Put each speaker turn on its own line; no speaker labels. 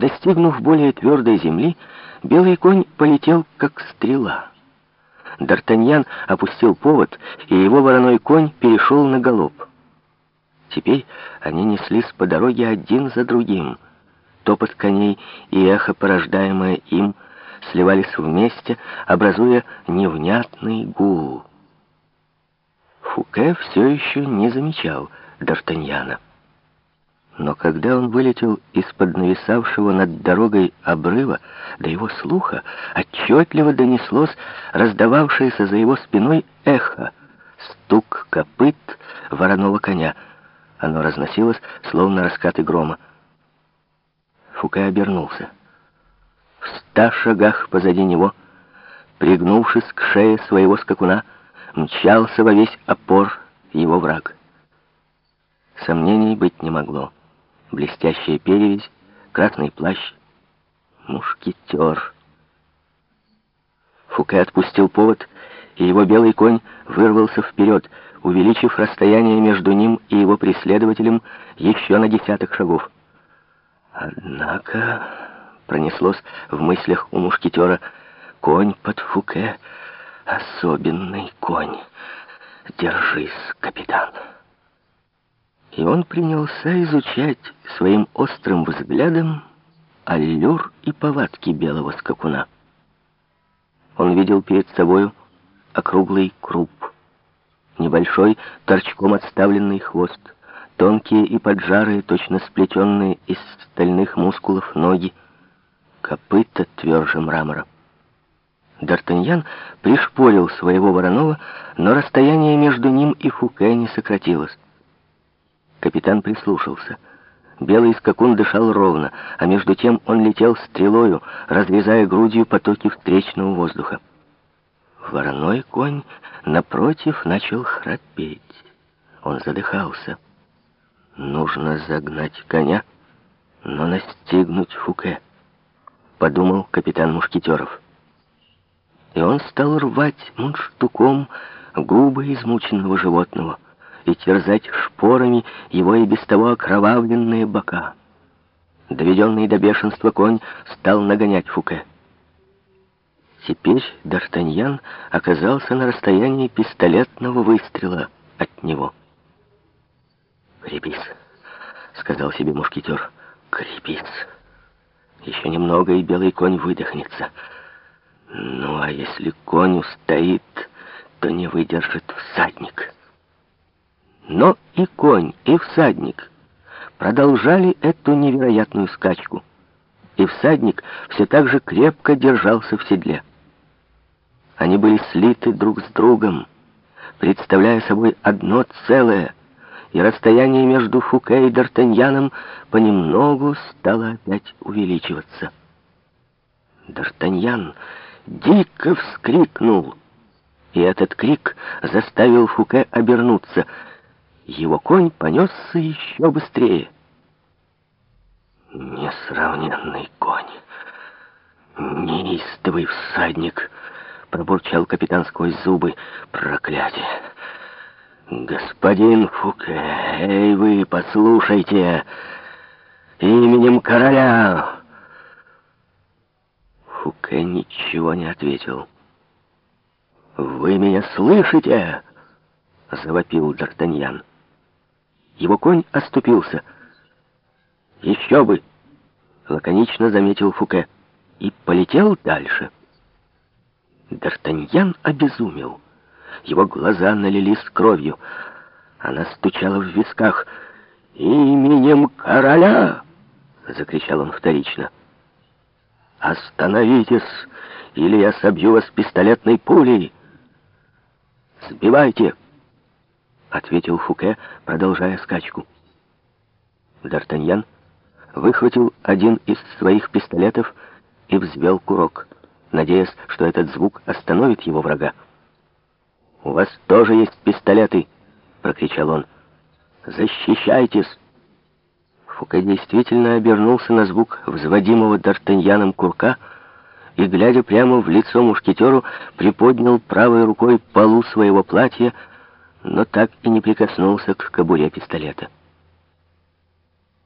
Достигнув более твердой земли, белый конь полетел, как стрела. Д'Артаньян опустил повод, и его вороной конь перешел на галоп. Теперь они неслись по дороге один за другим. Топот коней и эхо, порождаемое им, сливались вместе, образуя невнятный гул. Фуке все еще не замечал Д'Артаньяна. Но когда он вылетел из-под нависавшего над дорогой обрыва, до его слуха отчетливо донеслось раздававшееся за его спиной эхо, стук копыт вороного коня. Оно разносилось, словно раскаты грома. Фуке обернулся. В ста шагах позади него, пригнувшись к шее своего скакуна, мчался во весь опор его враг. Сомнений быть не могло. Блестящая перевязь, красный плащ, мушкетер. Фуке отпустил повод, и его белый конь вырвался вперед, увеличив расстояние между ним и его преследователем еще на десяток шагов. Однако пронеслось в мыслях у мушкетера конь под Фуке — особенный конь. Держись, капитан. И он принялся изучать своим острым взглядом аллюр и повадки белого скакуна. Он видел перед собою округлый круп, небольшой торчком отставленный хвост, тонкие и поджарые, точно сплетенные из стальных мускулов ноги, копыта тверже мрамора. Д'Артаньян пришпорил своего Воронова, но расстояние между ним и Фуке не сократилось. Капитан прислушался. Белый скакун дышал ровно, а между тем он летел стрелою, разрезая грудью потоки встречного воздуха. Вороной конь, напротив, начал храпеть. Он задыхался. Нужно загнать коня, но настигнуть Фуке, подумал капитан Мушкетеров и он стал рвать мундштуком губы измученного животного и терзать шпорами его и без того окровавленные бока. Доведенный до бешенства конь стал нагонять Фуке. Теперь Д'Артаньян оказался на расстоянии пистолетного выстрела от него. «Крепись», — сказал себе мушкетер, — «крепись. Еще немного, и белый конь выдохнется». Ну, а если конь устоит, то не выдержит всадник. Но и конь, и всадник продолжали эту невероятную скачку. И всадник все так же крепко держался в седле. Они были слиты друг с другом, представляя собой одно целое, и расстояние между Фуке и Д'Артаньяном понемногу стало опять увеличиваться. Д'Артаньян дико вскрикнул. И этот крик заставил Фуке обернуться. Его конь понесся еще быстрее. «Несравненный конь! Неистовый всадник!» — пробурчал капитан сквозь зубы. «Проклятие! Господин Фуке, эй вы, послушайте! Именем короля!» Фуке ничего не ответил. «Вы меня слышите?» — завопил Д'Артаньян. Его конь оступился. «Еще бы!» — лаконично заметил Фуке. И полетел дальше. Д'Артаньян обезумел. Его глаза налились кровью. Она стучала в висках. «Именем короля!» — закричал он вторично. «Остановитесь, или я собью вас пистолетной пулей!» «Сбивайте!» — ответил Фуке, продолжая скачку. Д'Артаньян выхватил один из своих пистолетов и взвел курок, надеясь, что этот звук остановит его врага. «У вас тоже есть пистолеты!» — прокричал он. «Защищайтесь!» Фуке действительно обернулся на звук взводимого Д'Артаньяном курка и, глядя прямо в лицо мушкетеру, приподнял правой рукой полу своего платья, но так и не прикоснулся к кобуре пистолета.